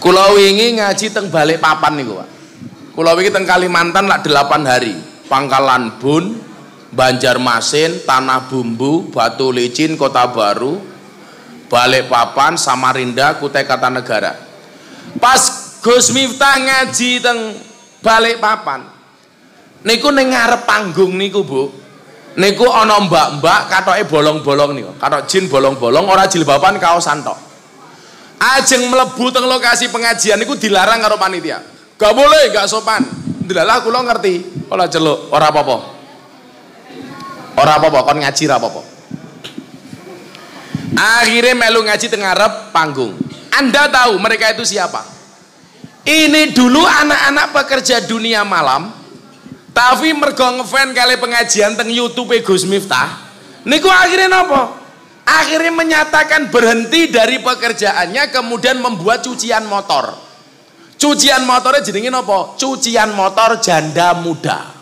Kula wingi ngaji teng balik papan niku, Pak. Kula wingi teng Kalimantan lak 8 hari. Pangkalan Bun, Banjarmasin, Tanah Bumbu, Batu Licin, Kota Baru, Balikpapan, Samarinda, Kutai Kartanegara. Pas Gus Miftah ngaji teng Balikpapan. Niku ning ngarep panggung niku, Bu. Niku ana mbak-mbak katoke bolong-bolong niku. Katok jin bolong-bolong ora jilbaban kaosan tok. Ajeng mlebu teng lokasi pengajian niku dilarang karo panitia. Gak boleh, gak sopan. Dilalah kula ngerti. Kula celuk, ora apa-apa. Ora apa-apa, kon ngaji ora apa-apa. Akhirnya melu ngaji teng ngarep panggung. Anda tahu mereka itu siapa? Ini dulu anak-anak pekerja dunia malam tapi mergo ngefan kali pengajian teng YouTube Gus Miftah. Niku akhirnya nopo? Akhirnya menyatakan berhenti dari pekerjaannya kemudian membuat cucian motor. Cucian motornya jenenge nopo? Cucian motor janda muda.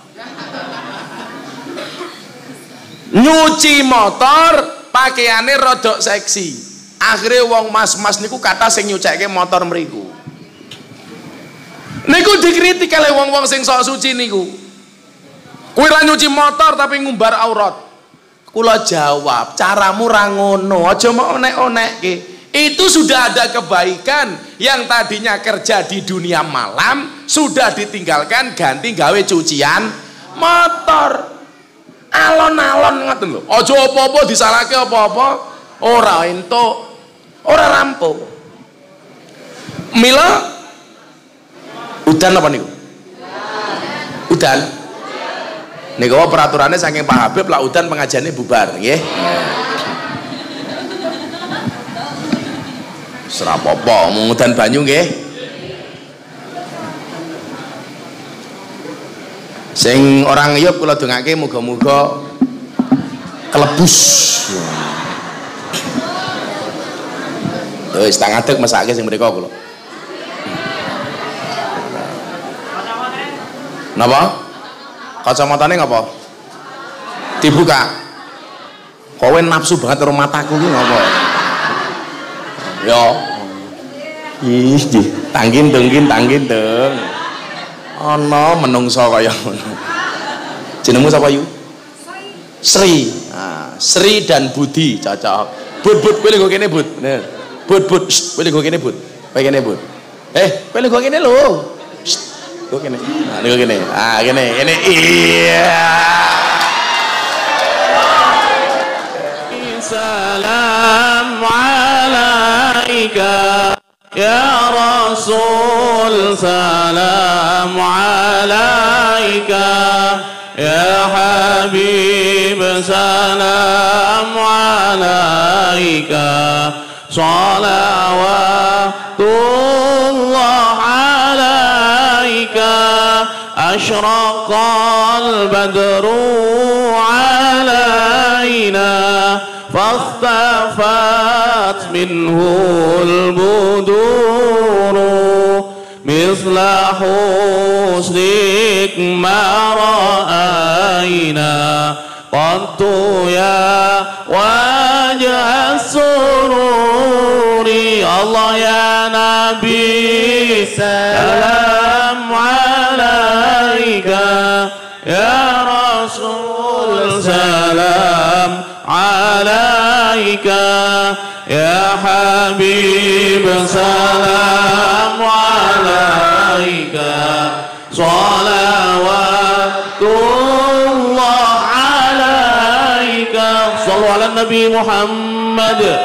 Nyuci motor pakaiannya rodok seksi. Akhirnya wong mas-mas niku kata sing nyucake motor mriku. Niku dikritik oleh wong-wong sing sok suci niku. Kuwi nyuci motor tapi ngumbar aurat. Kula jawab, caramu ra ngono, aja mau onek-onekke. Itu sudah ada kebaikan yang tadinya kerja di dunia malam sudah ditinggalkan ganti gawe cucian motor. Alon-alon ngoten lho. Aja apa-apa disalahke apa-apa ora entuk, ora rampung. Mila udan apa niku? Udan. Niku peraturannya saking Pak Habib lah udan pengajiannya bubar nggih. Serapopo mengudan banyu nggih. Sing orang yuk kula dongake muga-muga kelebus. Wis tak ngadeg mesake sing mriko kula. Napa? Kacamatane ngapa? Dibuka. Kowe nafsu banget karo mataku ki ngapa? Ya. Ih, tangkin tengkin tangkin teng. Ana menungso kaya ngono. Jenengmu sapa yu? Sri. Nah, Sri dan Budi cocok. Bud bud kowe kene bud. Bener. Bud bud, kowe kene bud. Kowe kene bud. Eh, kowe lho kene lho gue gini. Nah, ini gue gini. Ah gini ini iya. Salam alaika ya rasul. Salam alaika ya habib. Salam alaika. Salawatullah أشرق البدر علينا فاختفت منه البدور مثل حسنك ما رأينا قد يا وجه السرور الله يا نبي سلام. يا رسول سلام عليك يا حبيب سلام عليك صلوات الله عليك. صلوا على النبي محمد.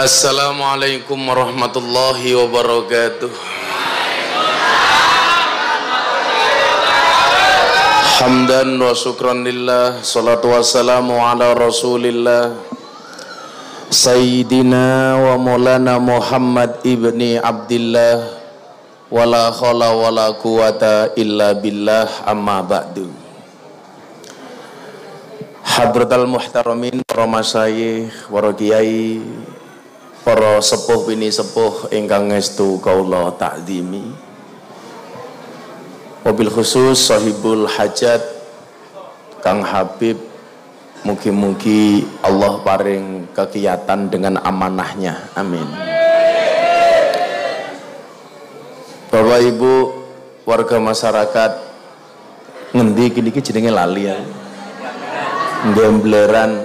Assalamualaikum warahmatullahi wabarakatuh. Hamdan wa syukran lillah Salatu wassalamu ala rasulillah. Sayyidina wa maulana Muhammad ibni Abdillah. Wala khala wala quwata illa billah amma ba'du. Hadratal muhtaramin para masyayikh, para kiai, para sepuh bini sepuh ingkang ngestu kaula takzimi. Mobil khusus sahibul hajat Kang Habib Mugi-mugi Allah paring kegiatan dengan amanahnya. Amin. Bapak Ibu warga masyarakat ngendi kini jenenge lali ya. Gambleran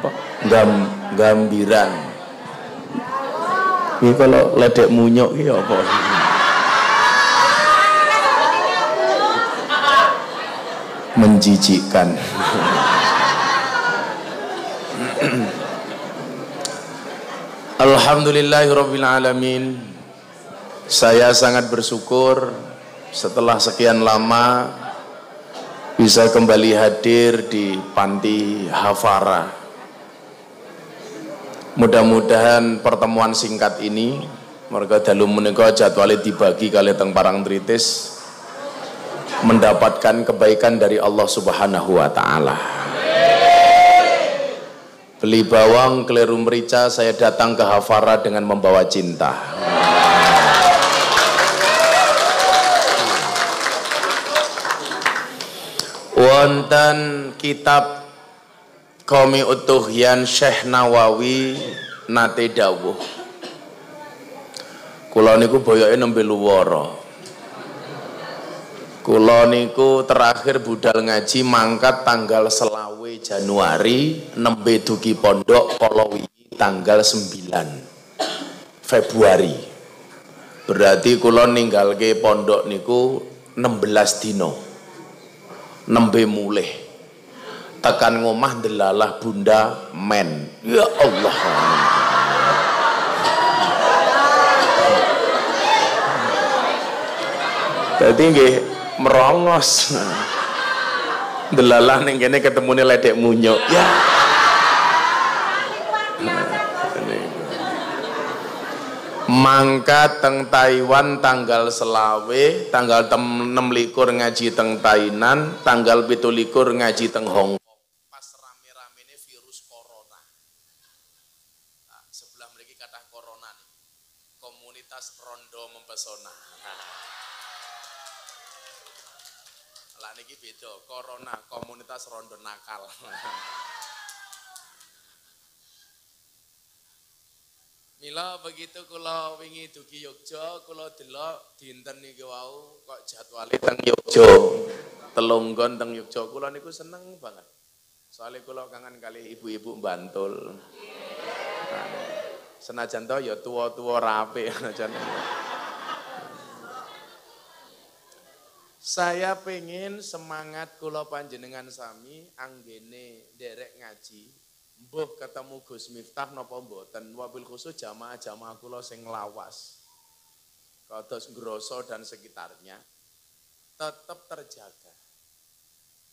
apa? Gam gambiran. Ini kalau ledek munyok ini apa? Menjijikkan. Alhamdulillahirrabbilalamin Saya sangat bersyukur setelah sekian lama bisa kembali hadir di Panti Hafara. Mudah-mudahan pertemuan singkat ini mereka dalu menika jadwalnya dibagi kali teng parang tritis mendapatkan kebaikan dari Allah Subhanahu wa taala. Beli bawang, keliru merica, saya datang ke Hafara dengan membawa cinta. Wonten kitab Komi Utuhyan Syekh Nawawi nate dawuh. Kula niku boyoke nembe luwara. Kula niku terakhir budal ngaji mangkat tanggal selawe Januari nembe dugi pondok Kolowiji tanggal 9 Februari. Berarti kula ninggalke pondok niku 16 dino. Nembe mulih. Tekan ngomah delalah bunda men. Ya Allah. Jadi nggih merongos delalah ning kene ketemune ledek munyuk ya mangkat teng Taiwan tanggal selawe tanggal enam likur ngaji teng Tainan tanggal pitu likur ngaji teng Hong Kong pas rame-rame ini virus corona nah, sebelah mereka kata corona nih komunitas mempesona lah niki beda, corona komunitas rondo nakal. Mila begitu kula wingi dugi Yogja, kula delok dinten niki wau kok jadwale teng Yogja. Telunggon teng Yogja kula niku seneng banget. Soalnya kula kangen kali ibu-ibu Bantul. Senajan to ya tua-tua rapi senajan. Saya pengen semangat kula panjenengan sami anggene derek ngaji. Mbuh ketemu Gus Miftah napa mboten wabil khusus jamaah-jamaah kula sing lawas. Kados Grosso dan sekitarnya tetap terjaga.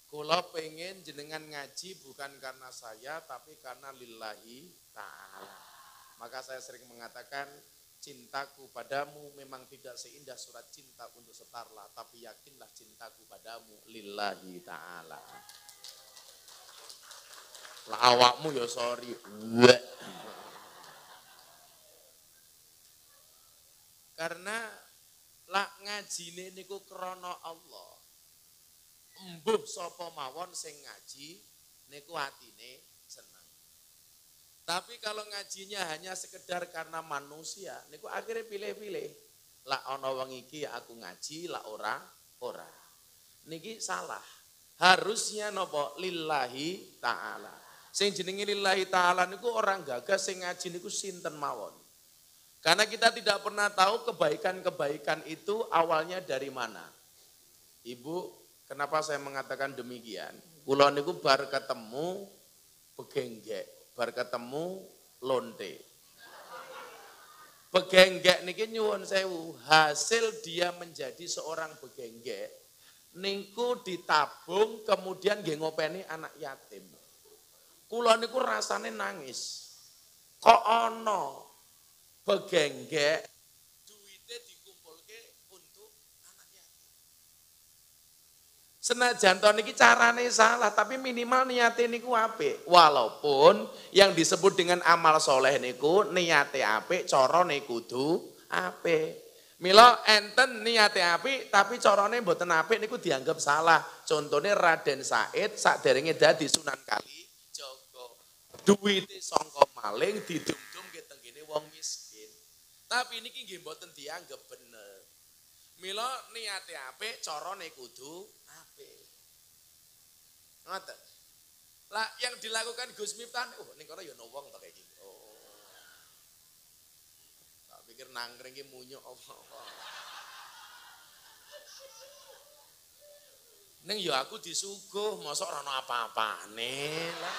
Kula pengen jenengan ngaji bukan karena saya tapi karena lillahi ta'ala. Maka saya sering mengatakan cintaku padamu memang tidak seindah surat cinta untuk setarlah, tapi yakinlah cintaku padamu lillahi ta'ala. Lah awakmu ya sorry. Karena lak ngajine niku krana Allah. Embuh sapa mawon sing ngaji niku atine tapi kalau ngajinya hanya sekedar karena manusia, niku akhirnya pilih-pilih. Lah ono wong iki aku ngaji, lah ora ora. Niki salah. Harusnya nopo lillahi taala. Sing jenenge lillahi taala niku orang gagas sing ngaji niku sinten mawon. Karena kita tidak pernah tahu kebaikan-kebaikan itu awalnya dari mana. Ibu, kenapa saya mengatakan demikian? Kulo niku bar ketemu begenggek bar ketemu lonte. Begenggek niki nyuwun sewu, hasil dia menjadi seorang begenggek niku ditabung kemudian nggih ngopeni anak yatim. Kula niku rasane nangis. Kok ana begenggek Senajan to niki carane salah, tapi minimal niate niku apik. Walaupun yang disebut dengan amal soleh niku niate apik, cara kudu apik. Mila enten niate apik tapi carane mboten apik niku dianggap salah. Contohnya Raden Said sakderenge dadi Sunan Kali Jaga. Duwite sangka maling didum-dum ke tenggene wong miskin. Tapi niki nggih mboten dianggap bener. Mila niate apik carane kudu. Ngoten. Lah yang dilakukan Gus Miftah, oh ning kono ya ono wong kayak gitu. Oh. Tak pikir nangkring ki munyuk apa-apa. Ning ya aku disuguh, mosok ora ono apa-apane lah.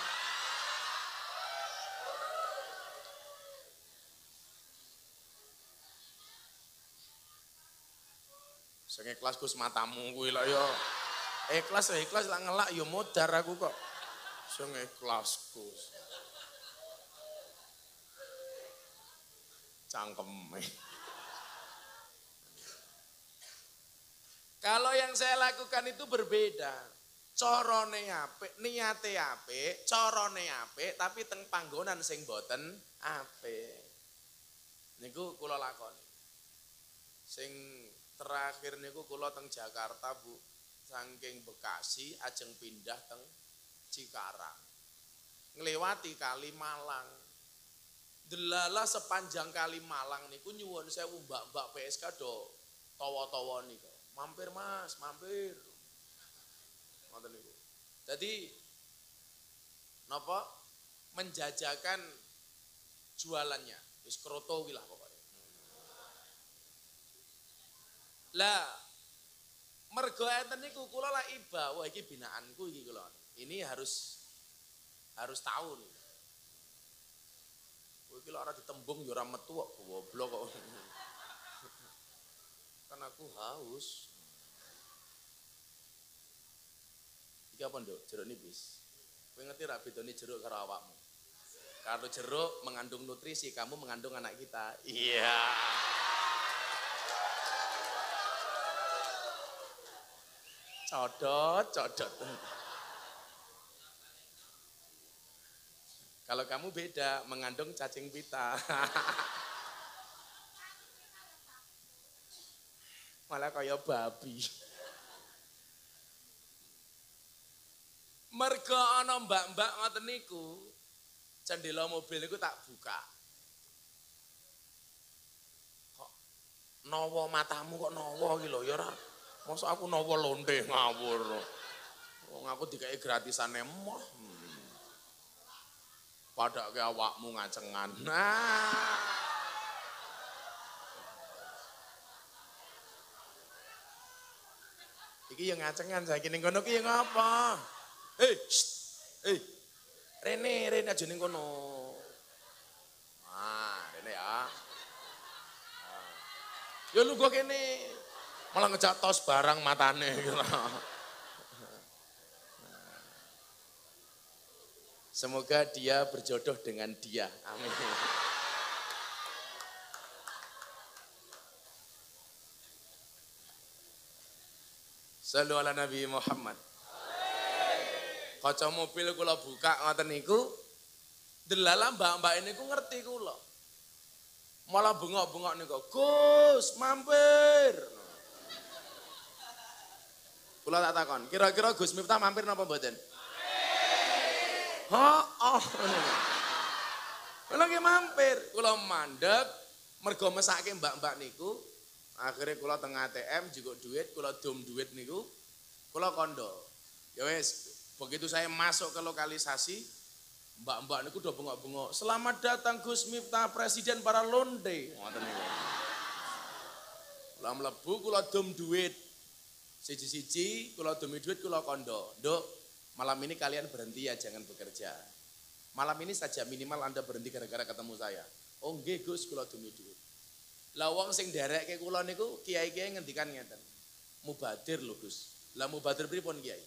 Sing ikhlas Gus matamu kuwi ya. Ikhlas ya ikhlas lah ngelak ya modar aku kok. Sing ikhlas Gus. Cangkeme. Kalau yang saya lakukan itu berbeda. Corone apik, niate apik, corone apik, tapi teng panggonan sing boten apik. Niku kula lakoni. Sing terakhir niku kula teng Jakarta, Bu. Saking Bekasi ajeng pindah teng Cikarang. Ngelewati kali Malang. Delala sepanjang kali Malang niku nyuwun sewu mbak-mbak PSK do tawa-tawa niku. Mampir Mas, mampir. Ngoten niku. Jadi napa menjajakan jualannya. Wis kroto lah pokoknya. Lah mergo enten niku kula lah iba, wah iki binaanku iki kula. Ini harus harus tahu nih. Kowe iki ora ditembung ya ora metu kok goblok kok. Kan aku haus. Iki apa nduk? Jeruk nipis. Kowe ngerti ra bedane jeruk karo awakmu? Kalau jeruk mengandung nutrisi, kamu mengandung anak kita. Iya. Codot, codot. Kalau kamu beda, mengandung cacing pita. Malah kaya babi. Mergo ana mbak-mbak ngoten niku, cendela mobil niku tak buka. Kok nawa matamu kok nawa iki lho ya ora. Masa aku nawa lonte ngawur. Wong aku dikai gratisane moh. Padake awakmu ngacengan. Nah. Iki yang ngacengan saiki ning kono ki yang apa? Hei, hei. Rene, Rene aja ning kono. Nah, Rene ya. Nah. Ya lu gua kene malah ngejak tos barang matane gitu. Semoga dia berjodoh dengan dia. Amin. Sallu ala Nabi Muhammad. Kaca mobil kula buka ngoten niku. Delala mbak-mbak ini ku ngerti kula. Malah bengok-bengok niku, "Gus, mampir." Kula tak takon, kira-kira Gus Miftah mampir napa mboten? Oh, oh. Kula nggih mampir, kula mandek mergo mesake mbak-mbak niku. Akhirnya kula teng ATM juga duit, kula dom duit niku. Kula kondo. Ya wis, begitu saya masuk ke lokalisasi, mbak-mbak niku udah bengok-bengok. Selamat datang Gus Miftah Presiden para londe. Ngoten niku. Kula mlebu kula dom duit. Siji-siji kula domi duit kula kondo. Nduk, malam ini kalian berhenti ya jangan bekerja. Malam ini saja minimal Anda berhenti gara-gara ketemu saya. Oh nggih Gus kula domi duit. Lah wong sing nderekke kula niku kiai-kiai ngendikan ngeten. Mubadir lho Gus. Lah mubadir pripun kiai?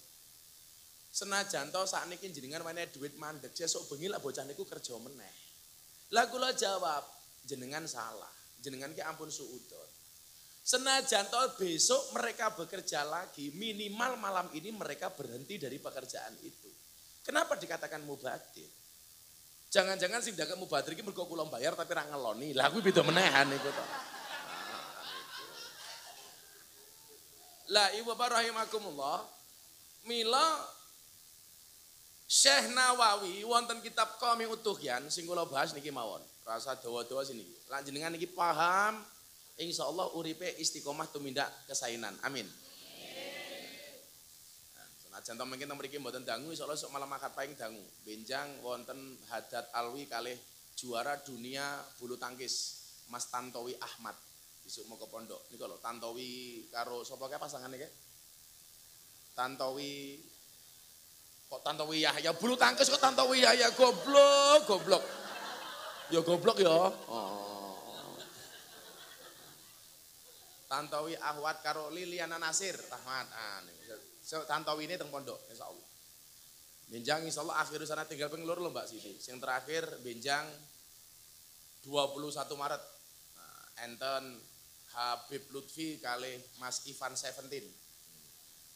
Senajan to sakniki jenengan meneh duit mandek, sesuk bengi lah bocah niku kerja meneh. Lah kula jawab, jenengan salah. Jenengan ki ampun suudon. Senajan to besok mereka bekerja lagi, minimal malam ini mereka berhenti dari pekerjaan itu. Kenapa dikatakan mubadir? Jangan-jangan sing dagang mubadir iki mergo kula bayar tapi ra ngeloni. Lah kuwi beda menehan iku to. Lah ibu bapak rahimakumullah, mila Syekh Nawawi wonten kitab Qami Utuhyan sing kula bahas niki mawon. Rasa dawa-dawa sini. Lan jenengan niki paham insyaallah uripe istiqomah tumindak kesainan. Amin. Nah, Senajan to mungkin mriki mboten dangu insyaallah sok malam akad paing dangu. Benjang wonten Hadat Alwi kalih juara dunia bulu tangkis Mas Tantowi Ahmad. Besok mau ke pondok. Niku lho Tantowi karo sapa kae pasangane kae? Tantowi kok Tantowi Yahya bulu tangkis kok Tantowi Yahya goblok goblok ya goblok ya oh. Tantowi Ahwat karo Liliana Nasir. Rahmat ah, Tantowi ini teng pondok insyaallah. Benjang insyaallah akhir sana tinggal pengelur lho Mbak Siti. Yang terakhir Benjang 21 Maret. Nah, enten Habib Lutfi kali Mas Ivan Seventeen.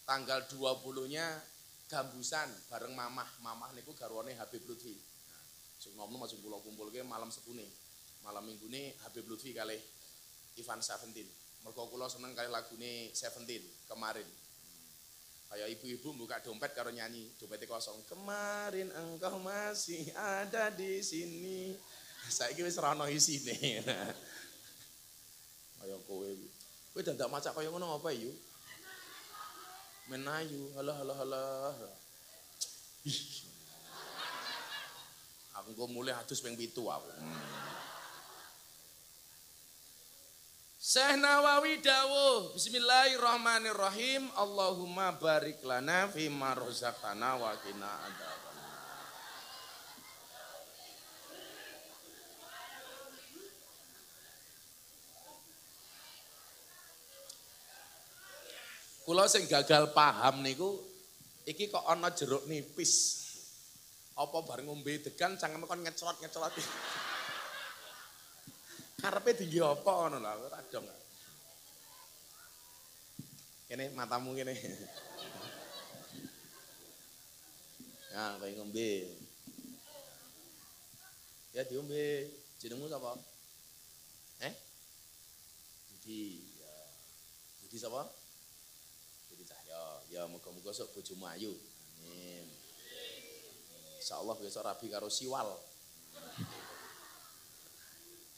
Tanggal 20 nya gambusan bareng mamah. Mamah niku garwane Habib Lutfi. Nah, sing nom nom masuk pulau kumpul ke malam sepune. Malam minggu ini Habib Lutfi kali Ivan Seventeen mergo kula seneng kali lagune Seventeen kemarin. Hmm. kayak ibu-ibu buka dompet karo nyanyi dompetnya kosong. Kemarin engkau masih ada di sini. Saya kira serana isine. Kaya kowe. Kowe dadak maca kaya ngono apa yuk menayu. Halah halah halah aku mulai hadus ping aku Syekh Nawawi dawuh Bismillahirrahmanirrahim Allahumma barik lana fima rozaqtana wa qina Kula sing gagal paham niku iki kok ana jeruk nipis. Apa bareng ngombe degan cangkem kon ngecelot-ngecelot. Karepe tinggi apa ngono lho, ora dong. Kene matamu kene. Ya, kowe ngombe. Ya diombe. Jenengmu sapa? Eh? Budi. Ya. Budi sapa? Budi Cahya. Ya muga-muga sok bojomu ayu. Amin. Insyaallah besok rabi karo siwal.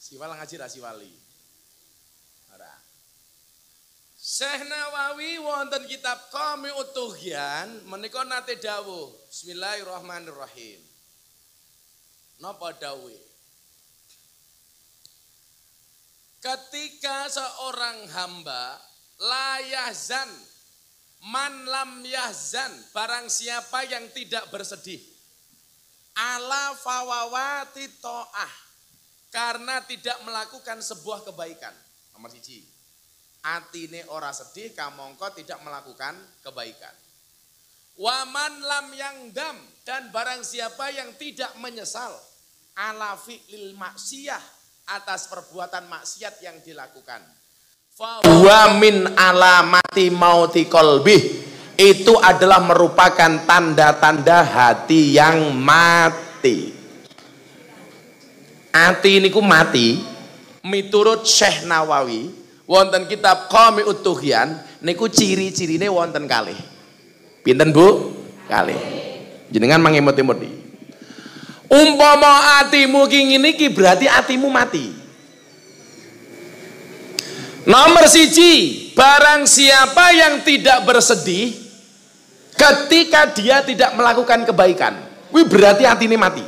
Siwal ngaji ra siwali. Ora. Syekh Nawawi wonten kitab Qami Utuhyan menika nate dawuh. Bismillahirrahmanirrahim. Napa dawuh? Ketika seorang hamba layahzan man lam yahzan barang siapa yang tidak bersedih ala fawawati to'ah karena tidak melakukan sebuah kebaikan. Nomor siji. Atine ora sedih kamongko tidak melakukan kebaikan. Waman lam yang dam dan barang siapa yang tidak menyesal ala fi'lil maksiyah atas perbuatan maksiat yang dilakukan. Wa min alamati mauti kolbih itu adalah merupakan tanda-tanda hati yang mati. Ati niku mati miturut Syekh Nawawi wonten kitab Qami Utuhyan niku ciri-cirine wonten kalih. Pinten Bu? Kalih. Jenengan mangemot-emot Umpama atimu ki ngene iki berarti atimu mati. Nomor siji, barang siapa yang tidak bersedih ketika dia tidak melakukan kebaikan. Wih berarti hati ini mati.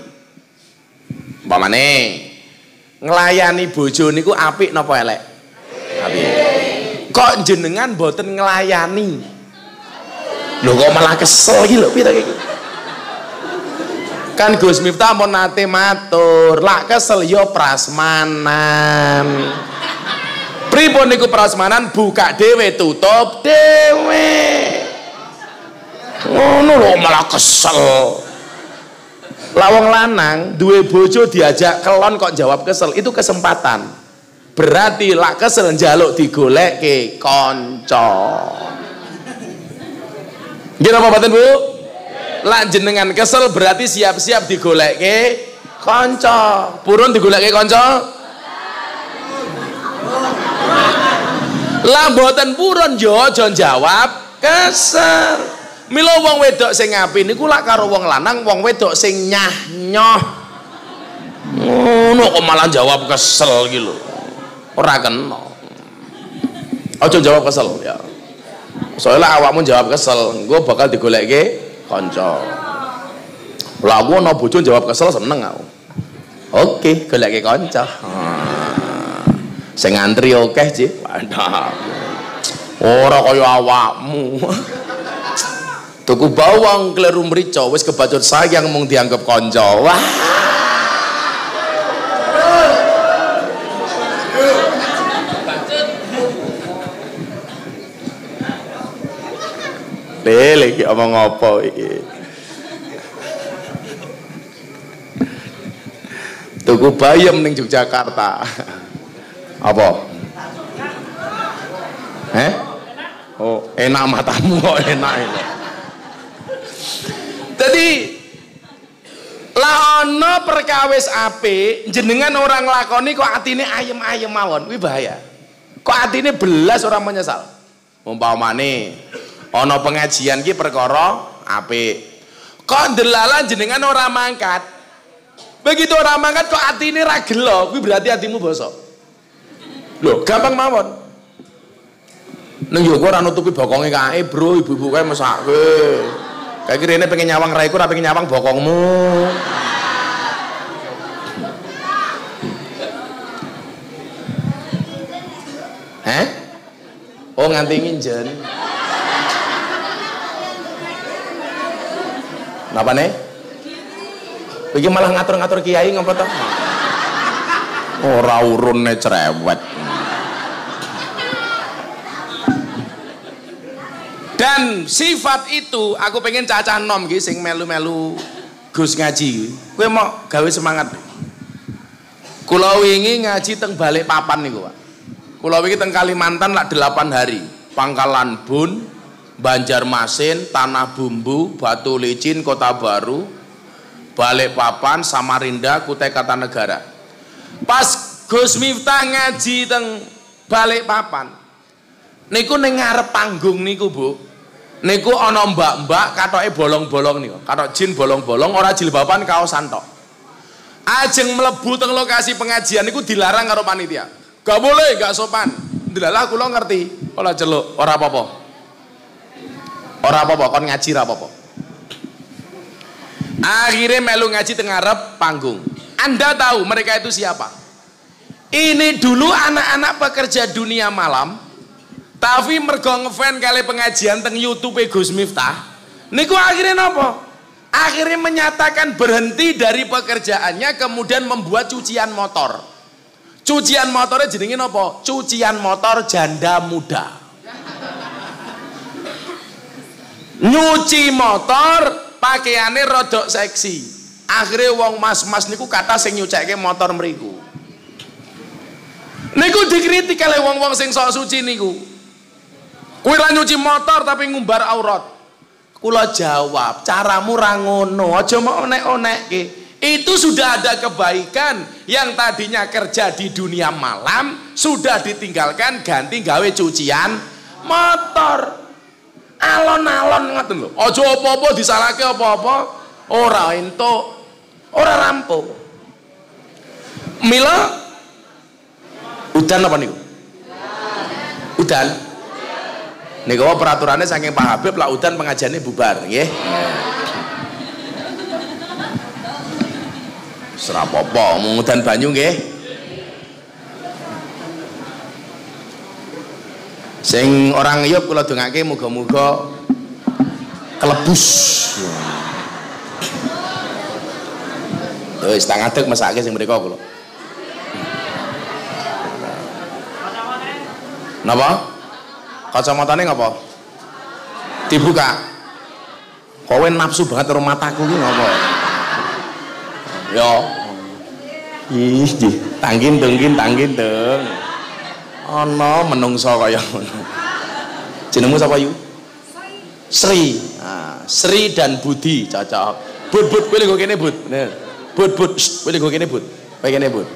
Umpamane ngelayani bojo niku apik napa elek? Apik. Kok jenengan boten ngelayani? Lho kok malah kesel iki lho piye iki? Kan Gus Miftah mau nate matur, lak kesel yo prasmanan. Pripun niku prasmanan buka dhewe tutup dhewe. Ngono lho malah kesel. Lawang lanang duwe bojo diajak kelon kok jawab kesel itu kesempatan. Berarti lak kesel njaluk digolekke kanca. Nggih apa mboten Bu? Lak jenengan kesel berarti siap-siap digolekke kanca. Purun digolekke kanca? Lah mboten purun aja jawab kesel. Mila wong wedok sing ngapi niku lak karo wong lanang wong wedok sing nyah nyoh. Ngono kok malah jawab kesel iki lho. Ora kena. Aja jawab kesel ya. Soalnya awakmu jawab kesel, gue bakal digolekke kanca. Lah aku ana bojo jawab kesel seneng aku. Oke, goleke kanca. Sing akeh, Cik. Mantap. Ora kaya awakmu. Tuku bawang kleru mrica wis kebacut sayang mung dianggap kanca. Wah. Lele iki omong apa iki? Tuku bayam ning Yogyakarta. Apa? Eh? Oh, enak matamu kok enak ini. Jadi lah ana perkawis apik jenengan orang lakoni kok atine ayem-ayem mawon kuwi bahaya. Kok atine belas orang menyesal. Umpamane ana pengajian ki perkara apik. Kok delalan jenengan ora mangkat. Begitu orang mangkat kok atine ra gelo, kuwi berarti hatimu bosok. Loh, gampang mawon. Neng yo ora nutupi bokonge kae, Bro, ibu-ibu kae mesake. Kayak kira pengen nyawang raiku, ora pengen nyawang bokongmu. Eh? Oh nganti nginjen. Napa nih? Iki malah ngatur-ngatur kiai ngapa to? Ora urune cerewet. Dan sifat itu aku pengen cacah nom ki sing melu-melu Gus ngaji. Kowe mau gawe semangat. Kula wingi ngaji teng balik papan niku, Pak. Kula wingi teng Kalimantan lak 8 hari. Pangkalan Bun, Banjarmasin, Tanah Bumbu, Batu Licin, Kota Baru, Balikpapan, Samarinda, Kutai Kartanegara. Pas Gus Miftah ngaji teng Balikpapan. Niku ning ngarep panggung niku, Bu. Niku ana mbak-mbak katoke bolong-bolong niku. Katok jin bolong-bolong ora jilbaban kaos santok. Ajeng mlebu teng lokasi pengajian niku dilarang karo panitia. Gak boleh, gak sopan. Dilalah kula ngerti. Ora celuk, ora apa-apa. Ora apa-apa, kon ngaji apa-apa. Akhirnya melu ngaji tengah ngarep panggung. Anda tahu mereka itu siapa? Ini dulu anak-anak pekerja dunia malam, tapi mergo ngefan kali pengajian teng YouTube Gus Miftah. Niku akhirnya nopo? Akhirnya menyatakan berhenti dari pekerjaannya kemudian membuat cucian motor. Cucian motornya jenenge nopo? Cucian motor janda muda. Nyuci motor pakaiannya rodok seksi. Akhirnya wong mas-mas niku kata sing nyucake motor mriku. Niku dikritik oleh wong-wong sing sok suci niku. Kuwi ra nyuci motor tapi ngumbar aurat. Kula jawab, caramu ra ngono, aja mau onek-onekke. Itu sudah ada kebaikan yang tadinya kerja di dunia malam sudah ditinggalkan ganti gawe cucian motor. Alon-alon ngoten lho. Aja apa-apa disalahke apa-apa ora entuk, ora rampung. Mila udan apa niku? Udan. Niku peraturannya saking Pak Habib lah udan pengajiannya bubar nggih. Serapopo mengudan banyu nggih. Sing orang yuk kula dongake muga-muga kelebus. Wis tak ngadeg mesake sing mriko kula. Napa? Kacamatane ngapa? Dibuka. Kowe nafsu banget karo mataku ki ngapa? Ya. Ih, tangkin tengkin tangkin teng. Ana menungso kaya ngono. Jenengmu sapa yu? Sri. Sri dan Budi cocok. Bud bud kowe lho kene bud. Bener. Bud bud kowe lho kene bud. Kowe kene bud.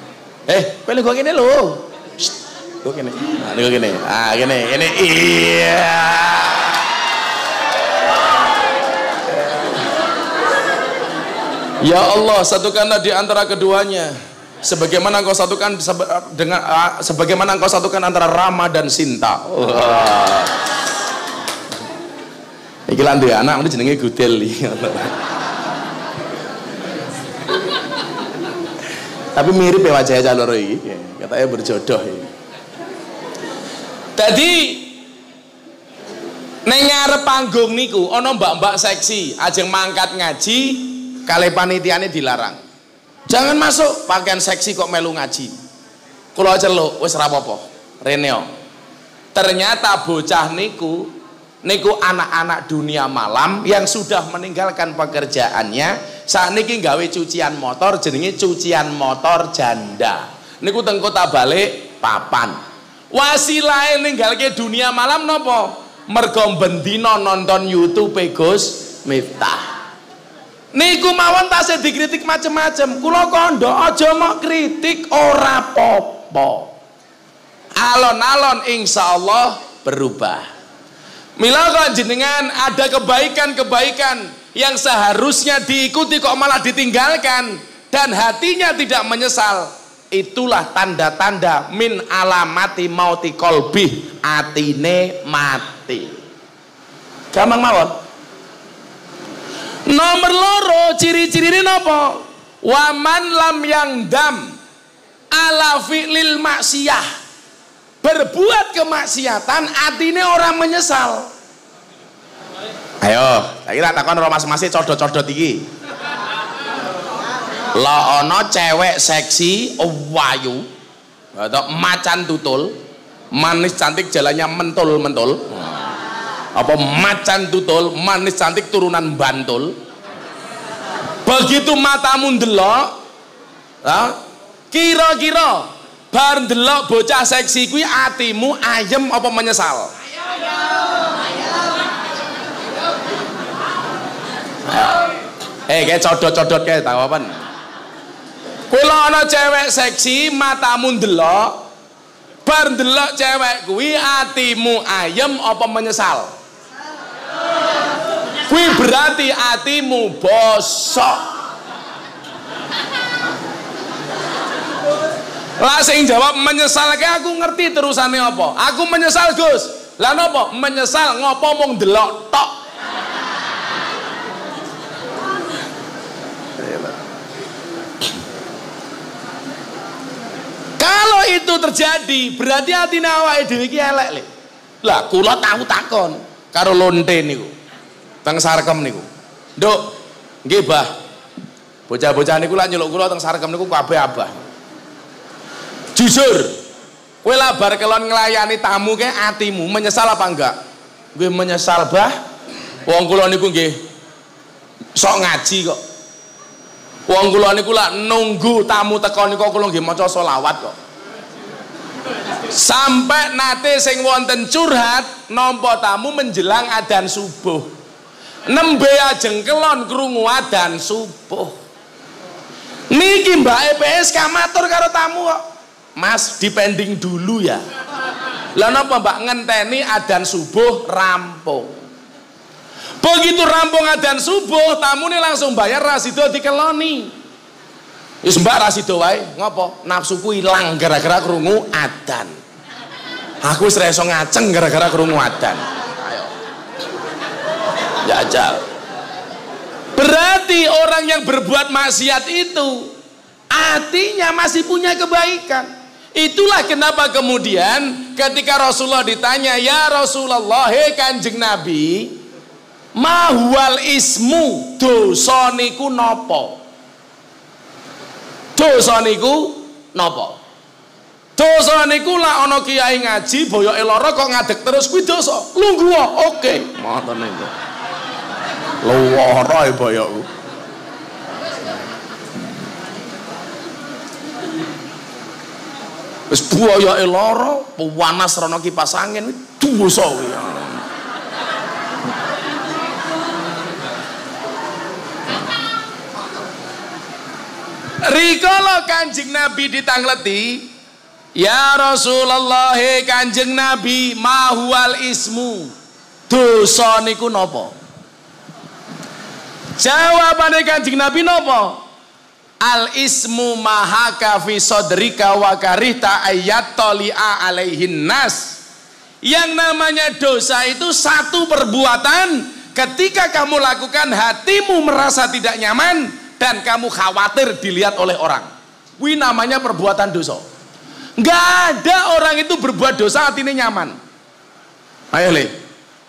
Eh, kowe lho kene lho. Kok gini? Nah, niku gini. Ah, gini, gini. Iya. Ya Allah, satukanlah di antara keduanya. Sebagaimana engkau satukan sebe- dengan ah, sebagaimana engkau satukan antara Rama dan Sinta. Iki lan duwe anak ini jenenge Gudel iki. Tapi mirip ya wajahnya caloro iki. Katanya berjodoh iki. Tadi Neng ngarep panggung niku ana mbak-mbak seksi, ajeng mangkat ngaji, kali panitiane dilarang. Jangan masuk pakaian seksi kok melu ngaji. Kula celuk wis ora apa-apa. Reneo. Ternyata bocah niku niku anak-anak dunia malam yang sudah meninggalkan pekerjaannya saat niki gawe cucian motor jenenge cucian motor janda. Niku teng kota balik papan. Wasilahe ninggalke dunia malam nopo? Mergo bendina nonton YouTube Gus Miftah. Niku mawon tasih dikritik macem-macem. Kula kondo aja mok kritik ora popo. Alon-alon insya Allah berubah. Mila kok jenengan ada kebaikan-kebaikan yang seharusnya diikuti kok malah ditinggalkan dan hatinya tidak menyesal. Itulah tanda-tanda min alamati mauti kolbi atine mati. Gampang mawon. Nomor loro ciri-ciri ini napa? Waman lam yang dam ala fi'lil maksiyah berbuat kemaksiatan atine orang menyesal ayo saya tak takon ora masing-masing codot-codot iki lo ono cewek seksi wayu. Atau macan tutul manis cantik jalannya mentul-mentul. Apa macan tutul manis cantik turunan bantul. Begitu matamu ndelok kira-kira bar ndelok bocah seksi kuwi atimu ayem apa menyesal? Eh, kayak codot-codot kayak tahu apa? Kula ana cewek seksi, matamu ndelok, bar ndelok cewek kuwi atimu ayem apa menyesal? Kuwi berarti atimu bosok. Lah sing jawab menyesal ke aku ngerti terusane apa? Aku menyesal, Gus. Lah napa? Menyesal ngopo mung ndelok tok. Kalau itu terjadi, berarti hati awake dhewe iki elek le. Lah kula tahu takon karo lonte niku. Teng sarkem niku. Nduk, nggih. Bocah-bocah niku lak nyeluk kula teng sarkem niku kabeh abah. Jujur, kowe lah bar kelon nglayani tamu ke atimu menyesal apa enggak? Gue menyesal, Bah. Wong kula niku nggih sok ngaji kok. Wong kula niku lak nunggu tamu teko niku kula nggih maca selawat kok. Sampai nate sing wonten curhat nampa tamu menjelang adzan subuh. Nembe ajeng kelon krungu adzan subuh. Niki Mbak EPS kamatur karo tamu kok. Mas dipending dulu ya. Lah napa Mbak ngenteni adzan subuh rampung. Begitu rampung adzan subuh, ini langsung bayar rasido dikeloni. Wis Mbak rasido wae, ngopo? Nafsuku hilang gara-gara krungu adzan. Aku wis iso ngaceng gara-gara krungu adzan. Ayo. Jajal. Berarti orang yang berbuat maksiat itu artinya masih punya kebaikan. Itulah kenapa kemudian ketika Rasulullah ditanya, "Ya Rasulullah, hei Kanjeng Nabi, mahwal ismu dosa niku napa? Dosa niku napa? Dosa niku lah ana kiai ngaji boyoke lara kok ngadeg terus kuwi dosa. Lungguh oke. Ngoten niku. Lara e boyokku wis boyoke lara panas rono kipas angin dosa kuwi Rikala Kanjeng Nabi ditangleti, Ya Rasulullah Kanjeng Nabi mahual ismu. Dosa niku napa Jawabane Kanjeng Nabi napa Al ismu mahaka fi sodrika wa karihta ayat toli'a alaihin nas. Yang namanya dosa itu satu perbuatan. Ketika kamu lakukan hatimu merasa tidak nyaman dan kamu khawatir dilihat oleh orang. Wih namanya perbuatan dosa. Nggak ada orang itu berbuat dosa hatinya nyaman. Ayo le,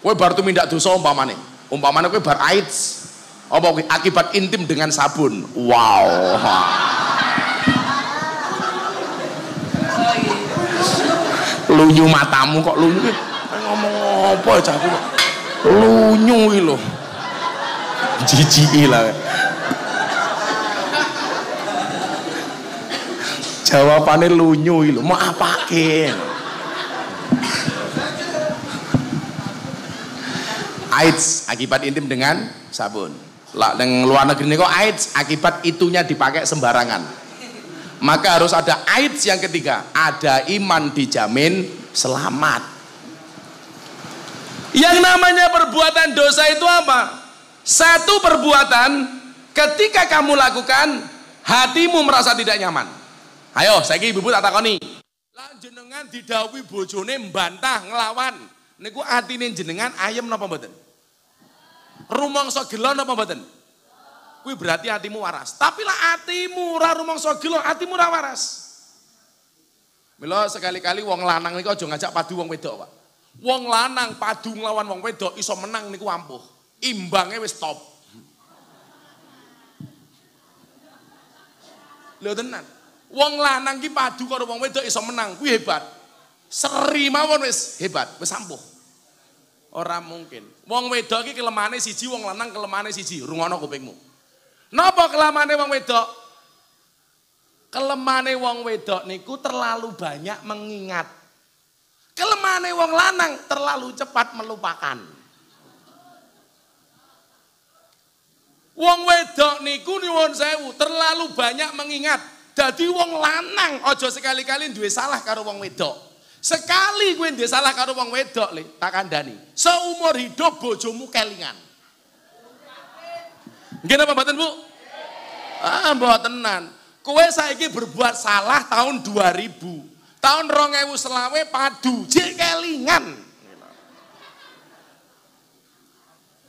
kowe bar tumindak dosa umpamane. Umpamane kowe bar AIDS. Apa akibat intim dengan sabun. Wow. lunyu matamu kok lunyu ngomong apa aja aku lunyu iki lho jijiki lah jawabannya lunyu lho mau apake? AIDS akibat intim dengan sabun. Lah yang luar negeri kok AIDS akibat itunya dipakai sembarangan. Maka harus ada AIDS yang ketiga ada iman dijamin selamat. Yang namanya perbuatan dosa itu apa? Satu perbuatan ketika kamu lakukan hatimu merasa tidak nyaman Ayo, saya ibu ibu tak takoni. Lah jenengan didhawuhi bojone mbantah nglawan. Niku atine jenengan ayem napa mboten? Rumangsa gelo napa mboten? Kuwi berarti hatimu waras. Tapi lah hatimu ora rumangsa gelo, hatimu ora waras. Mila sekali-kali wong lanang niku aja ngajak padu wong wedok, Pak. Wong lanang padu nglawan wong wedok iso menang niku ampuh. Imbangnya wis top. Lho tenan. Wong lanang ki padu karo wong wedok iso menang, kuwi hebat. Seri mawon wis hebat, wis ampuh. Ora mungkin. Wong wedok ki kelemane siji, wong lanang kelemane siji. Rungono kupingmu. Napa kelemane wong wedok? Kelemane wong wedok niku terlalu banyak mengingat. Kelemane wong lanang terlalu cepat melupakan. Wong wedok niku nyuwun sewu terlalu banyak mengingat. Dadi wong lanang ojo sekali-kali duwe salah karo wong wedok. Sekali gue duwe salah karo wong wedok le, tak kandhani. Seumur hidup bojomu kelingan. Nggih napa mboten, Bu? Ah, mbotenan. Kowe saiki berbuat salah tahun 2000. Tahun 2000 selawe padu, jek kelingan.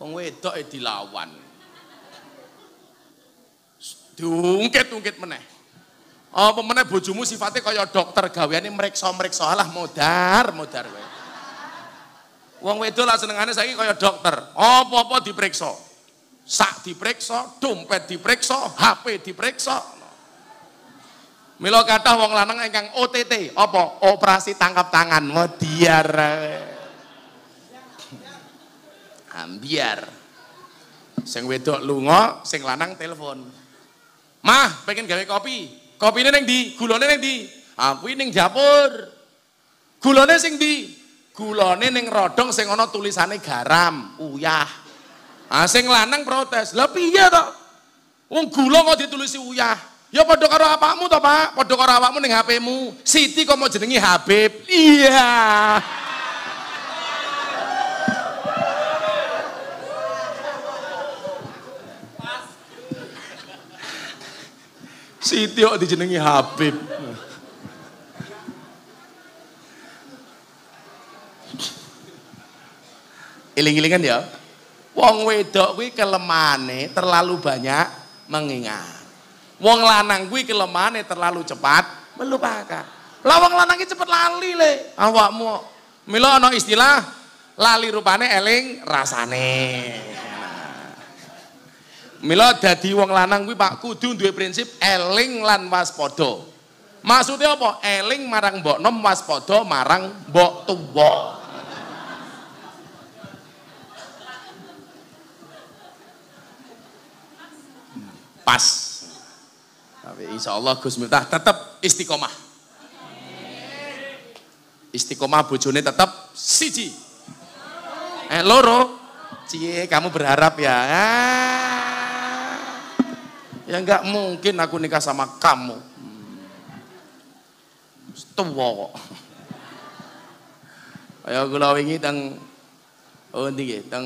Wong wedok e dilawan. Diungkit-ungkit meneh. Apa meneh bojomu sifatnya kaya dokter gaweane mreksa-mreksa lah modar, modar wae. Wong wedok lah senengane saiki kaya dokter. Apa-apa diperiksa. Sak diperiksa, dompet diperiksa, HP diperiksa. Mila kathah wong lanang ingkang OTT, apa? Operasi tangkap tangan, modiar. Ambiar. Sing wedok lunga, sing lanang telepon. Mah, pengen gawe kopi. Kopine ning ndi? Gulane ning ndi? Ah kuwi ning dapur. Gulane sing ndi? Gulane ning rodong sing ana tulisane garam, uyah. Ah sing lanang protes. Lah piye to? Wong gula kok ditulisi uyah. Ya padha karo Pak. Padha karo awakmu ning HP-mu. Siti kok mau jenengi Habib. Iya. Siti kok dijenengi Habib. Iling-ilingan ya. Wong wedok kuwi kelemane terlalu banyak mengingat. Wong lanang kuwi kelemane terlalu cepat melupakan. Lah wong lanang iki cepet lali le. Awakmu mila ana istilah lali rupane eling rasane. Mila dadi wong lanang kuwi Pak kudu duwe prinsip eling lan waspada. Maksudnya apa? Eling marang mbok nom waspada marang mbok tuwa. Pas. Tapi insya Allah Gus Miftah tetap istiqomah. Istiqomah bojone tetap siji. Eh loro. Cie, kamu berharap ya. Ah. Ya enggak mungkin aku nikah sama kamu. tuwa kok. Kaya kula wingi teng oh teng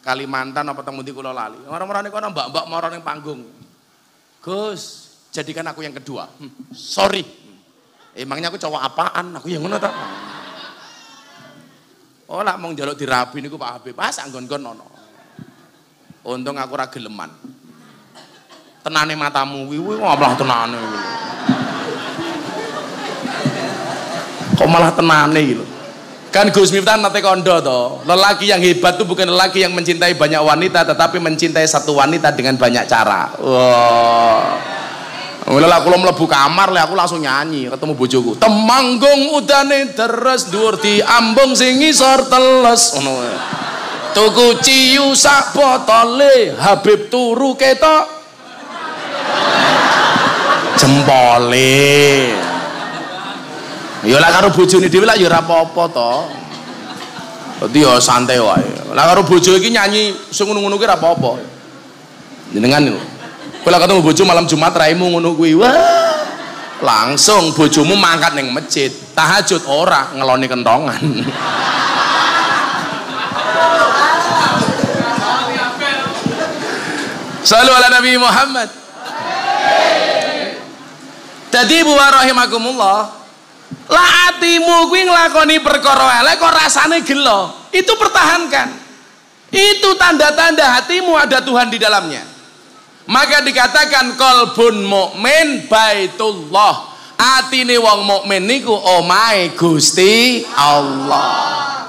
Kalimantan apa teng pundi kula lali. Orang-orang niku ana mbak-mbak mara ning panggung. Gus, jadikan aku yang kedua. Hmm, sorry. Emangnya aku cowok apaan? Aku yang ngono ta? Oh, lah mau njaluk dirabi niku Pak Habib. Pas anggon-nggon ono. Untung aku ora geleman. Tenane matamu kuwi malah tenane kuwi. Kok malah tenane gitu. Kan Gus Miftah nate kondo toh. Lelaki yang hebat itu bukan lelaki yang mencintai banyak wanita tetapi mencintai satu wanita dengan banyak cara. Wah. Mulai aku mlebu kamar lah aku langsung nyanyi ketemu bojoku. Temanggung udane deres dhuwur di ambung sing ngisor teles. Tuku ciu sak botole Habib turu ketok jempole. Ya lah karo bojone dhewe lah ya ora apa-apa to. Dadi ya santai wae. Lah karo bojo iki nyanyi sing ngono-ngono ki ora apa-apa. Jenengan lho. Ketemu bojo malam Jumat raimu ngono kuwi. Wah. Langsung bojomu mangkat ning masjid. Tahajud ora ngeloni kentongan. Salam ala Nabi Muhammad. Jadi bu rahimakumullah, lah kuwi nglakoni perkara elek kok rasane gelo. Itu pertahankan. Itu tanda-tanda hatimu ada Tuhan di dalamnya. Maka dikatakan kolbun mukmin baitullah. Atine wong mukmin niku omahe Gusti Allah.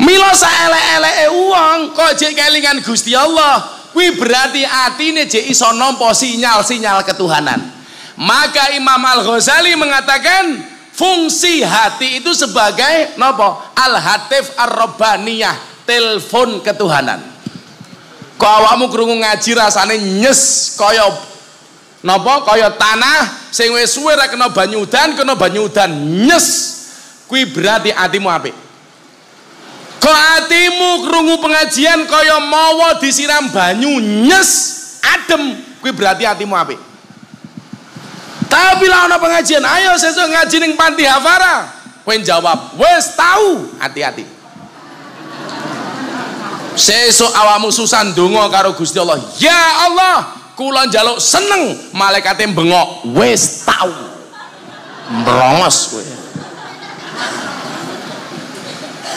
Mila saelek-eleke wong kok jek kelingan Gusti Allah, kuwi berarti atine jek iso nampa sinyal-sinyal ketuhanan. Maka Imam Al-Ghazali mengatakan fungsi hati itu sebagai nopo al-hatif ar-rabbaniyah, telepon ketuhanan. Kok awakmu krungu ngaji rasane nyes kaya napa kaya tanah sing wis suwe ra kena banyu udan, kena banyu udan nyes. Kuwi berarti atimu apik. Kok atimu krungu pengajian kaya mawa disiram banyu nyes, adem, kuwi berarti atimu apik. Tapi lah ana pengajian, ayo sesuk ngaji ning panti hafara. Kowe jawab, wes tahu, hati-hati. Sesuk awakmu susah ndonga karo Gusti Allah. Ya Allah, kula njaluk seneng, malaikate bengok, wes tahu. Brongos kowe.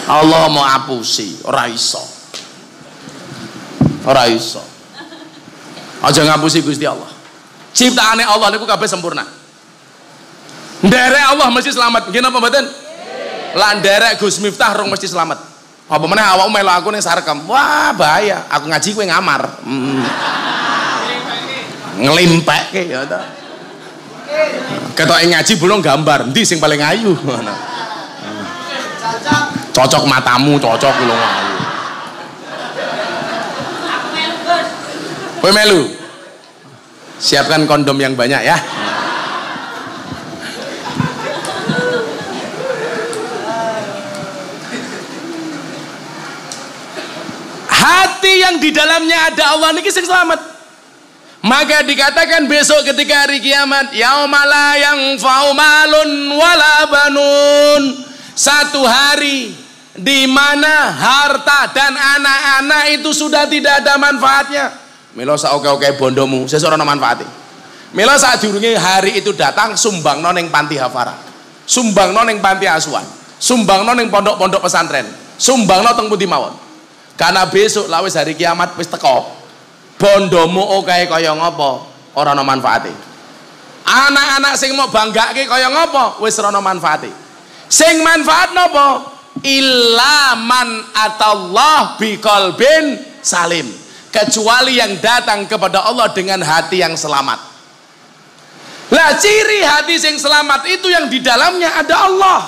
Allah mau apusi, ora iso. Ora iso. Aja ngapusi Gusti Allah. Ciptaane Allah niku kabeh sempurna. Nderek Allah mesti selamat. Nggih napa mboten? Lah nderek Gus Miftah rong mesti selamat. Apa meneh awakmu melu aku ning sarkem. Wah, bahaya. Aku ngaji kowe ngamar. Hmm. Nglimpekke ya ta. Ngaji belum gambar, endi sing paling ayu ngono. Cocok matamu, cocok lho ayu. Kowe melu. Siapkan kondom yang banyak ya. Hati yang di dalamnya ada Allah niki sing selamat. Maka dikatakan besok ketika hari kiamat, yaumala yang faumalun wala banun. Satu hari di mana harta dan anak-anak itu sudah tidak ada manfaatnya. Milo sa oke-oke bondomu, sesuk ana manfaate. Milo saat durunge hari itu datang sumbang ning panti hafara. Sumbang ning panti asuhan. Sumbang ning pondok-pondok pesantren. Sumbang teng pundi mawon. Karena besok lawis hari kiamat wis teko. Bondomu oke kaya ngopo? Ora ana manfaate. Anak-anak sing mau banggake kaya ngopo? Wis ora ana manfaate. Sing manfaat nopo? Ilaman atallah biqalbin salim. Kecuali yang datang kepada Allah dengan hati yang selamat. Lah ciri hati yang selamat itu yang di dalamnya ada Allah.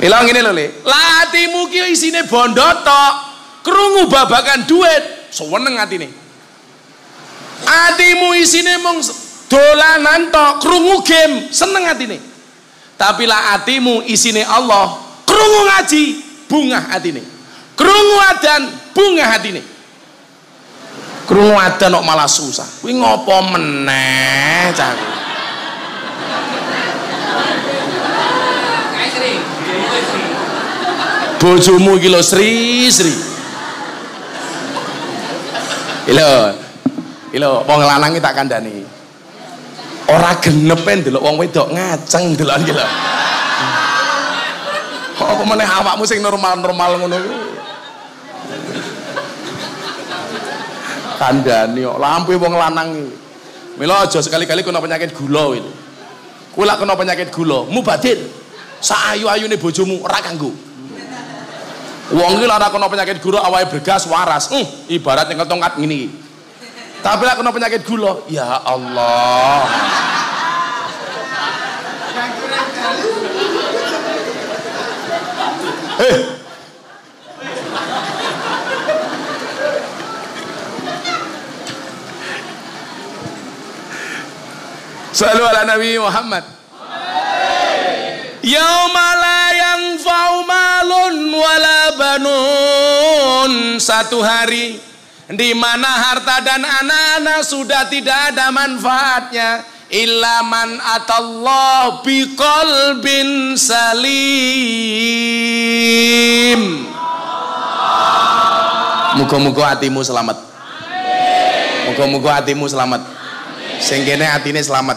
Bilang ini loh, lah hatimu ki isine bondo tok, krungu babakan duit, seneng atine. Hatimu isine mung dolanan tok, krungu game, seneng atine. Tapi lah hatimu isine Allah, krungu ngaji, bunga hatine. Krungu adan, bunga hatine. Krungu ada kok malah susah. Kuwi ngopo meneh cah. Bojomu iki lho Sri, Sri. Ilo, ilo, wong lanang tak kandani. Ora genepen delok wong wedok ngaceng delokan iki lho. Kok apa meneh awakmu sing normal-normal ngono kuwi? Kandani kok lampu wong lanang iki. Mila aja sekali-kali kena penyakit gula itu. Kula kena penyakit gula, mubadir. Saayu-ayune bojomu ora kanggo. Wong iki lara kena penyakit gula awake bergas waras. Hmm, ibarat yang tongkat ngene iki. Tapi lah kena penyakit gula, ya Allah. Eh. Selalu ala Nabi Muhammad. Yauma la yanfa'u malun wala banun. Satu hari di mana harta dan anak-anak sudah tidak ada manfaatnya illa man atallah biqalbin salim. Muga-muga hatimu selamat. Muga-muga hatimu selamat. Sing kene atine selamat.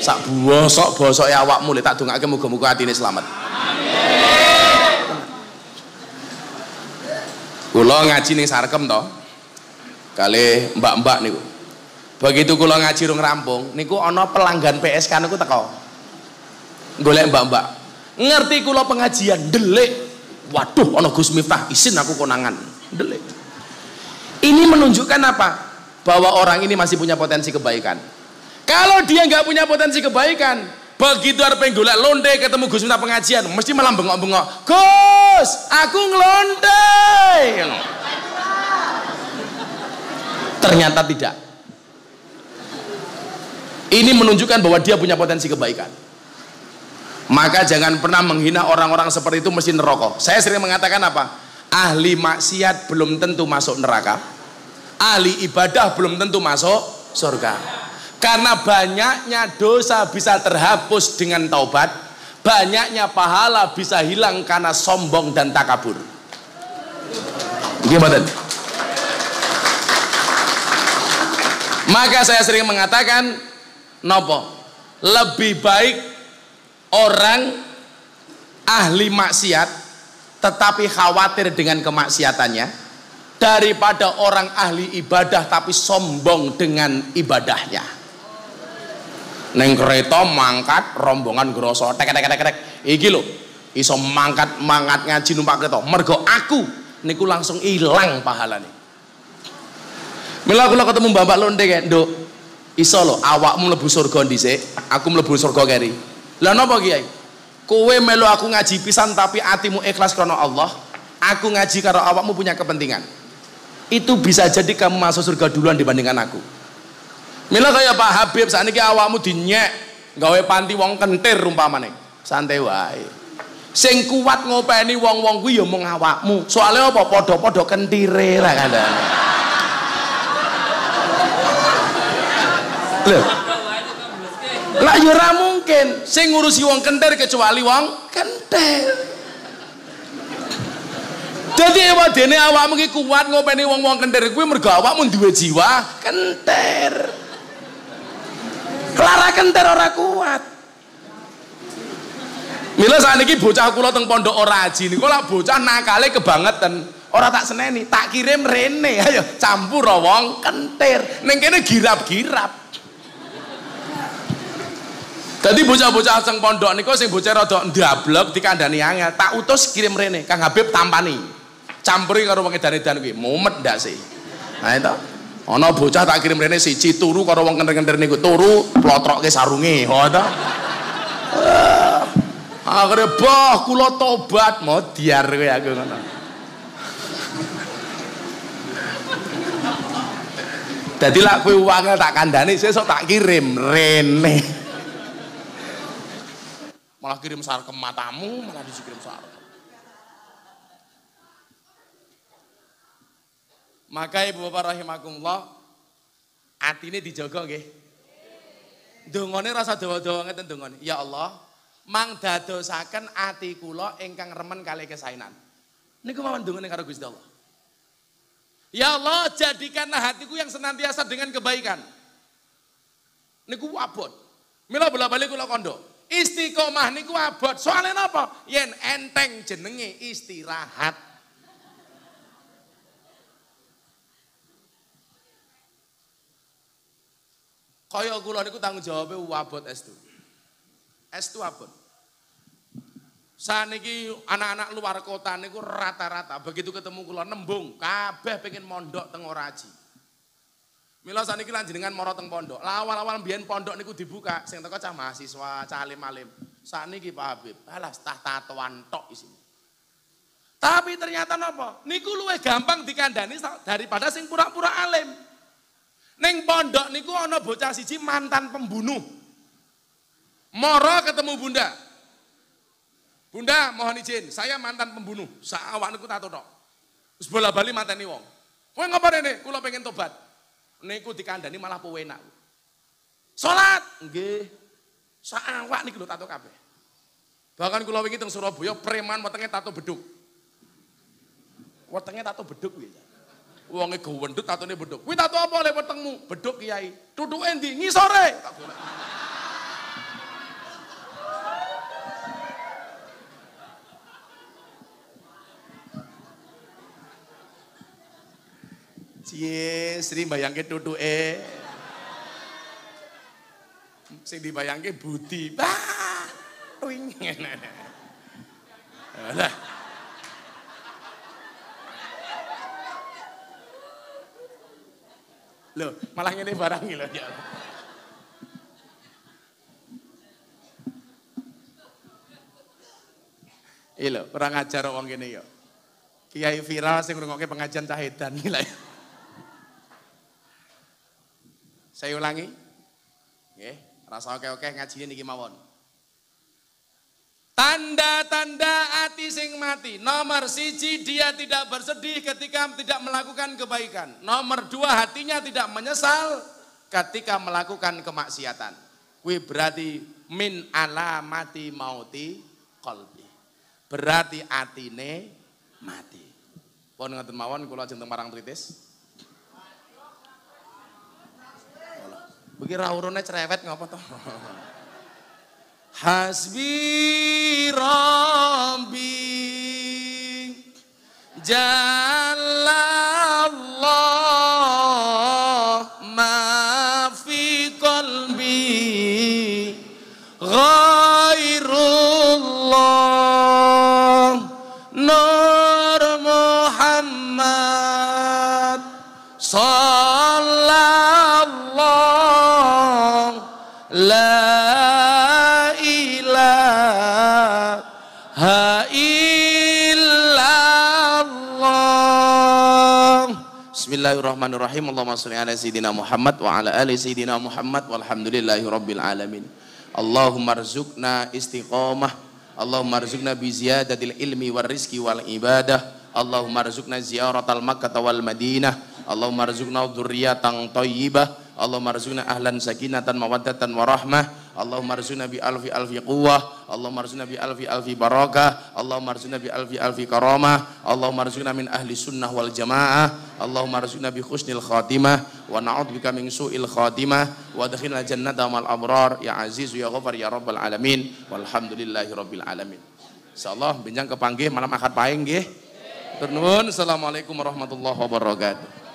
Sak bosok bosok ya awakmu le tak dongake muga-muga atine selamat. Kula ngaji ning sarkem to. Kali mbak-mbak niku. Begitu kula ngaji rung rampung niku ana pelanggan PSK niku teko. Golek mbak-mbak. Ngerti kula pengajian delik waduh ana Gus Miftah isin aku konangan. Delik ini menunjukkan apa bahwa orang ini masih punya potensi kebaikan kalau dia nggak punya potensi kebaikan, begitu ada golek londe ketemu Gus minta pengajian, mesti malah bengok-bengok. Gus, aku ngelonde. Ternyata tidak. Ini menunjukkan bahwa dia punya potensi kebaikan. Maka jangan pernah menghina orang-orang seperti itu mesti neraka. Saya sering mengatakan apa? Ahli maksiat belum tentu masuk neraka. Ahli ibadah belum tentu masuk surga. Karena banyaknya dosa bisa terhapus dengan taubat, banyaknya pahala bisa hilang karena sombong dan takabur. Gimana? Maka saya sering mengatakan, nopo, lebih baik orang ahli maksiat tetapi khawatir dengan kemaksiatannya daripada orang ahli ibadah tapi sombong dengan ibadahnya neng kereta mangkat rombongan grosso tek tek tek tek iki lho iso mangkat mangkat ngaji numpak kereta mergo aku niku langsung hilang pahalane Mila kula ketemu Bapak Londe kayak, "Nduk, iso lho awakmu mlebu surga dhisik, aku mlebu surga keri." Lah napa Kiai? Kowe melu aku ngaji pisan tapi atimu ikhlas karena Allah, aku ngaji karo awakmu punya kepentingan. Itu bisa jadi kamu masuk surga duluan dibandingkan aku. Mila kaya Pak Habib saat ini awakmu dinyek gawe panti wong kentir rumpamane. Santai wae. Sing kuat ngopeni wong-wong kuwi ya mung awakmu. Soalnya apa? Padha-padha kentire lah kandhane. Lho. Lah ya ora mungkin sing ngurusi wong kentir kecuali wong kentir. Dadi ewadene awakmu ki kuat ngopeni wong-wong kentir kuwi mergo awakmu duwe jiwa kentir. Lara kenter ora kuat. Mila saat ini bocah kula teng pondok ora aji niku lak bocah nakale kebangetan. Ora tak seneni, tak kirim rene. Ayo campur wong kentir. Ning kene girap-girap. Tadi bocah-bocah teng pondok niku sing bocah rada ndablek dikandani angel, tak utus kirim rene. Kang Habib tampani. Campuri karo wong edan-edan kuwi. Mumet ndak sih? Nah itu. ana bocah tak kirim rene siji turu karo wong kenter-kenter niku turu plotrokke sarunge oh ta ah, akhirnya bah kula tobat mau diar kowe aku ngono Dadi lak kowe uangnya tak kandhani sesuk tak kirim rene. Malah kirim sarkem matamu, malah dikirim sarkem. Maka Ibu Bapak rahimakumullah atine dijaga nggih. Dongane rasa dawa-dawa ngeten dongane. Ya Allah, mang dadosaken ati kula ingkang remen kali kesainan. Niku mawon dongane karo Gusti Allah. Ya Allah, jadikanlah hatiku yang senantiasa dengan kebaikan. Niku abot. Mila bola balik kula kondo. Istiqomah niku abot. Soalnya napa? Yen enteng jenenge istirahat. Kaya kula niku tanggung jawabnya abot estu. Estu abot. Saniki anak-anak luar kota niku rata-rata begitu ketemu kula nembung kabeh pengen mondok teng Oraji. Mila saniki lan jenengan mara teng pondok. Lah awal-awal mbiyen pondok niku dibuka sing teko cah mahasiswa, cah alim-alim. Saniki Pak Habib, alas tah tatoan tok isine. Tapi ternyata napa? Niku luwih gampang dikandani daripada sing pura-pura alim. Ning pondok niku ana bocah siji mantan pembunuh. Moro ketemu Bunda. Bunda, mohon izin, saya mantan pembunuh. Saawak niku tato tok. Wis bola-bali mateni wong. Kowe ngapa rene? Kula pengen tobat. Niku dikandani malah pewenak. Salat, nggih. Saawak niku tato kabeh. Bahkan kula wingi teng Surabaya preman wetenge tato beduk. Wetenge tato beduk kuwi. Wonge gowendut tatone beduk. Kuwi tato apa le wetengmu? Beduk Kiai. Tutuke ndi? Ngisore. Tak golek. Cie, Sri bayangke tutuke. Sing dibayangke Budi. Bah, wing. Lah. Loh, malah ngene barang lho ya. Iya lho, kurang ajar wong kene ya. Kiai viral sing ngrungokke pengajian cahedan iki lho. Saya ulangi. Nggih, rasa oke-oke ngajine niki mawon. Tanda-tanda hati sing mati. Nomor siji dia tidak bersedih ketika tidak melakukan kebaikan. Nomor dua hatinya tidak menyesal ketika melakukan kemaksiatan. Kui berarti min alamati mauti kolbi. Berarti atine mati. Pun ngoten mawon kula jeneng marang tritis. Bagi rawurune cerewet ngapa toh? Hasbi Rabbi Jalallah Bismillahirrahmanirrahim. Allahumma salli ala Sayyidina Muhammad wa ala ali Sayyidina Muhammad. Walhamdulillahi rabbil alamin. Allahumma rizukna istiqamah. Allahumma rizukna bi ziyadatil ilmi wal rizki wal ibadah. Allahumma rizukna ziyaratal makkah wal madinah. Allahumma rizukna dzurriyyatan thayyibah Allahumma rizukna ahlan sakinatan mawaddatan warahmah Allahumma rizukna bi alfi alfi quwwah Allahumma rizukna bi alfi alfi barakah Allahumma rizukna bi alfi alfi karamah Allahumma rizukna min ahli sunnah wal jamaah Allahumma rizukna bi khusnil khatimah wa na'udzubika min su'il khatimah wa adkhilna jannata mal abrar ya aziz ya ghafar ya rabbal alamin walhamdulillahi rabbil alamin. Insyaallah benjang kepanggih malam akad paing nggih. Assalamualaikum warahmatullahi wabarakatuh